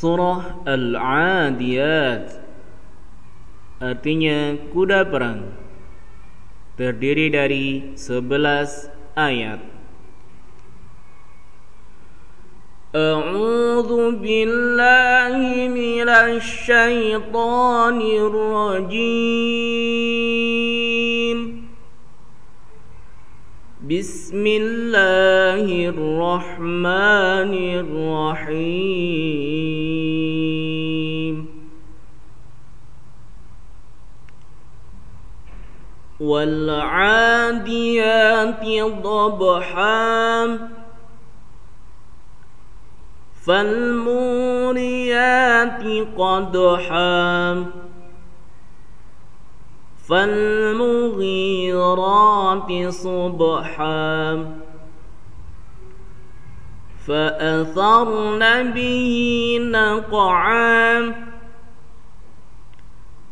Surah Al-Adiyat artinya kuda perang terdiri dari 11 ayat أعوذ بالله من الشيطان الرجيم بسم الله الرحمن الرحيم والعاديات ضبحا فالموريات قدحا فالمغيرات صبحا. فأثرن به نقعا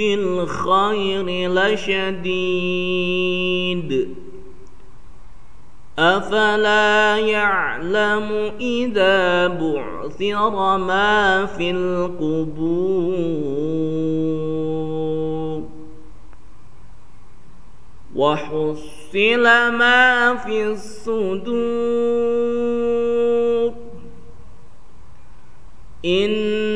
الخير لشديد. أفلا يعلم إذا بعثر ما في القبور. وحصل ما في الصدور. إن